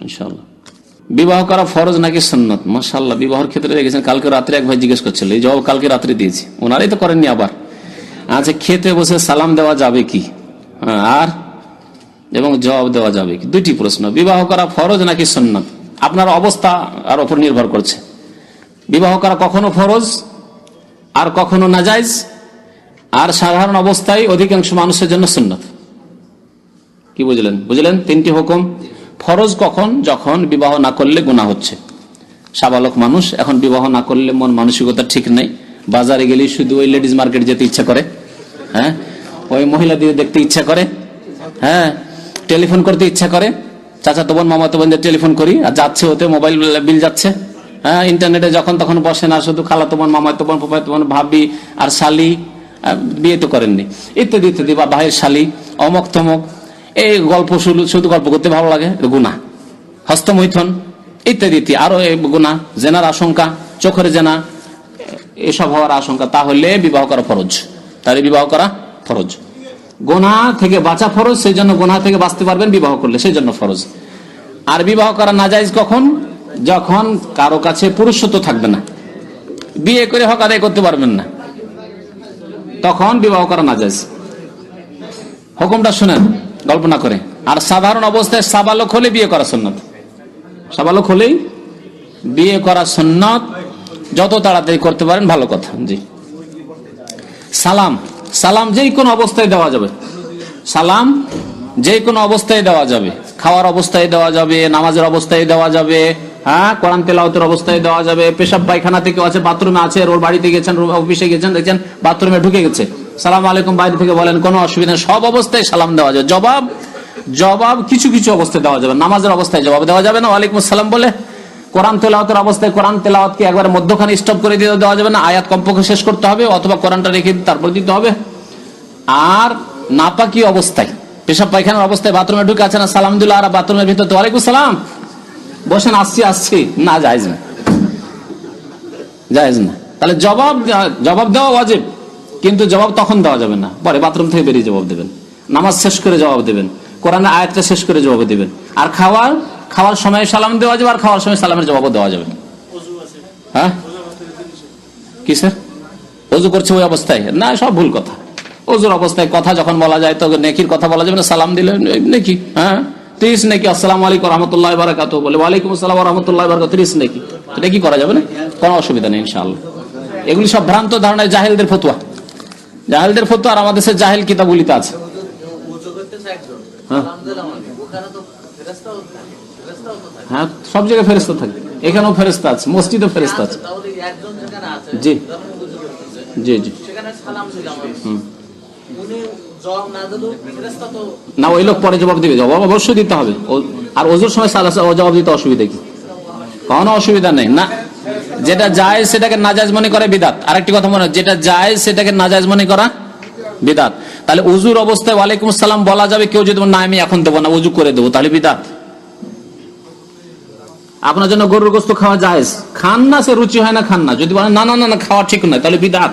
ইনশাল্লাহ বিবাহ করা ফরজ নাকি সন্ন্যত মাসাল্লাহ বিবাহের ক্ষেত্রে দেখেছেন কালকে রাত্রে এক ভাই জিজ্ঞেস করছিল এই জবাব কালকে রাত্রে দিয়েছি। ওনারাই তো করেননি আবার। আচ্ছা খেতে বসে সালাম দেওয়া যাবে কি? হ্যাঁ, আর? এবং জবাব দেওয়া যাবে কি? দুইটি প্রশ্ন বিবাহ করা ফরজ নাকি সন্ন্যত আপনার অবস্থা আর ওপর নির্ভর করছে। বিবাহ করা কখনো ফরজ আর কখনো নাজাইজ? আর সাধারণ অবস্থায় অধিকাংশ মানুষের জন্য সুন্নত। কি বুঝলেন? বুঝলেন? তিনটি হুকুম? ফরজ কখন? যখন বিবাহ না করলে গুণা হচ্ছে। সাবালক মানুষ, এখন বিবাহ না করলে মন মানসিকতা ঠিক নেই। বাজারে গেলে শুধু ওই লেডিস মার্কেট যেতে ইচ্ছা করে। হ্যাঁ? ওই মহিলাদের দেখতে ইচ্ছা করে। হ্যাঁ? টেলিফোন করতে ইচ্ছা করে। চাচা তো মামা তো টেলিফোন করি। আর যাচ্ছে ওতে মোবাইল বিল যাচ্ছে। হ্যাঁ? ইন্টারনেটে যখন তখন বসে না, শুধু খালা তো বোন, মামা তো বোন পাপা তো ভাবি আর শালি। বিয়ে তো করেননি। ইত্যাদি ইত্যাদি, বা ভাইয়ের শালি। অমক তমক এই গল্প শুধু শুধু গল্প করতে ভালো লাগে? গুণা হস্তমৈথন, ইত্যাদি ইত্যাদি। আরও গুণা জেনার আশঙ্কা, চোখের জেনা এসব হওয়ার আশঙ্কা। তাহলে বিবাহ করা ফরজ। তাহলে বিবাহ করা ফরজ। গোনা থেকে বাঁচা ফরজ, সেই জন্য গোনা থেকে বাঁচতে পারবেন বিবাহ করলে, সেই জন্য ফরজ। আর বিবাহ করা না যায় কখন? যখন কারও কাছে পুরুষত্ব থাকবে না। বিয়ে করে হক আদায় করতে পারবেন না। তখন বিবাহ করা না যায় হুকুমটা শুনেন। গল্প না করে। আর সাধারণ অবস্থায় সাবালক হলে বিয়ে করা সন্ন্যত সাবালক হলেই বিয়ে করা সন্ন্যত যত তাড়াতাড়ি করতে পারেন, ভালো কথা, জি। সালাম সালাম যে কোনো অবস্থায় দেওয়া যাবে। সালাম যে কোনো অবস্থায় দেওয়া যাবে। খাওয়ার অবস্থায় দেওয়া যাবে, নামাজের অবস্থায় দেওয়া যাবে হ্যাঁ কোরআন তেলাওতের অবস্থায় দেওয়া যাবে। পেশাব পায়খানা থেকে আছে, বাথরুমে আছে ওর বাড়িতে গেছেন অফিসে গেছেন, দেখছেন বাথরুমে ঢুকে গেছে। সালাম আলাইকুম বাইরে থেকে বলেন, কোনো অসুবিধা সব অবস্থায় সালাম দেওয়া যাবে। জবাব জবাব কিছু কিছু অবস্থায় দেওয়া যাবে। নামাজের অবস্থায় জবাব দেওয়া যাবে না? ওয়ালাইকুম আসসালাম বলে। কোরআন তেলাওয়াতের অবস্থায় কোরআন তেলাওয়াতকে একবার মধ্যখানে স্টপ করে দিয়ে দেওয়া যাবে না। আয়াত কমপক্ষে শেষ করতে হবে, অথবা কোরআনটা রেখে তারপর দিতে হবে। আর নাপাকি অবস্থায়, পেশাব পায়খানার অবস্থায় বাথরুমে ঢুকে আছে না সালাম দিল আর বাথরুমের ভিতর তো ওয়ালাইকুম সালাম বসেন, আসছি আসছি। না যাইজ না। যাইজ না। তাহলে জবাব জবাব দেওয়া অজেব কিন্তু জবাব তখন দেওয়া যাবে না। পরে বাথরুম থেকে বেরিয়ে জবাব দেবেন। নামাজ শেষ করে জবাব দেবেন। কোরআনের আয়াতটা শেষ করে জবাব দেবেন। আর খাওয়ার খাওয়ার সময় সালাম দেওয়া যাবে, আর খাওয়ার সময় সালামের জবাবও দেওয়া যাবে। হ্যাঁ? কি, স্যার? অজু করছে ওই অবস্থায়? না, সব ভুল কথা। অজুর অবস্থায় কথা যখন বলা যায়, তো নেকির কথা বলা যাবে না, সালাম দিলে নেকি হ্যাঁ? ত্রিশ নাকি? আসসালাম আলাইকুম রহমতুল্লাহ বারাকাত বলে ওয়ালাইকুম আসসালাম রহমতুল্লাহ বারাকাত ত্রিশ নাকি? এটা কি করা যাবে না? কোনো অসুবিধা নেই ইনশাআল্লাহ। এগুলি সব ভ্রান্ত ধারণায় জাহেলদের ফতুয়া। জাহেলদের ফতুয়া আর আমাদের দেশের জাহেল কিতাবগুলিতে আছে। হ্যাঁ। হ্যাঁ সব জায়গায় ফেরেস্তা থাকে। এখানেও ফেরেস্তা আছে মসজিদও ফেরেস্তা আছে। জি। জি জি। সেখানে না ওই লোক পরে জবাব দিবে। জবাব অবশ্যই দিতে হবে। আর ওজুর সময় সালা জবাব দিতে অসুবিধা কি? কোনো অসুবিধা নেই। না, যেটা যায় সেটাকে নাজাজ মনে করে বিদাত। আরেকটি কথা মনে যেটা যায় সেটাকে নাজাজ মনে করা বিদাত। তাহলে উজুর অবস্থায় ওয়ালাইকুম সালাম বলা যাবে, কেউ যদি না, আমি এখন দেবো না, উজু করে দেবো, তাহলে বিদাত। আপনার জন্য গরুর গোস্ত খাওয়া যায় খান না সে, রুচি হয় না, খান না। যদি বলেন না না না, খাওয়া ঠিক নয়, তাহলে বিদাত।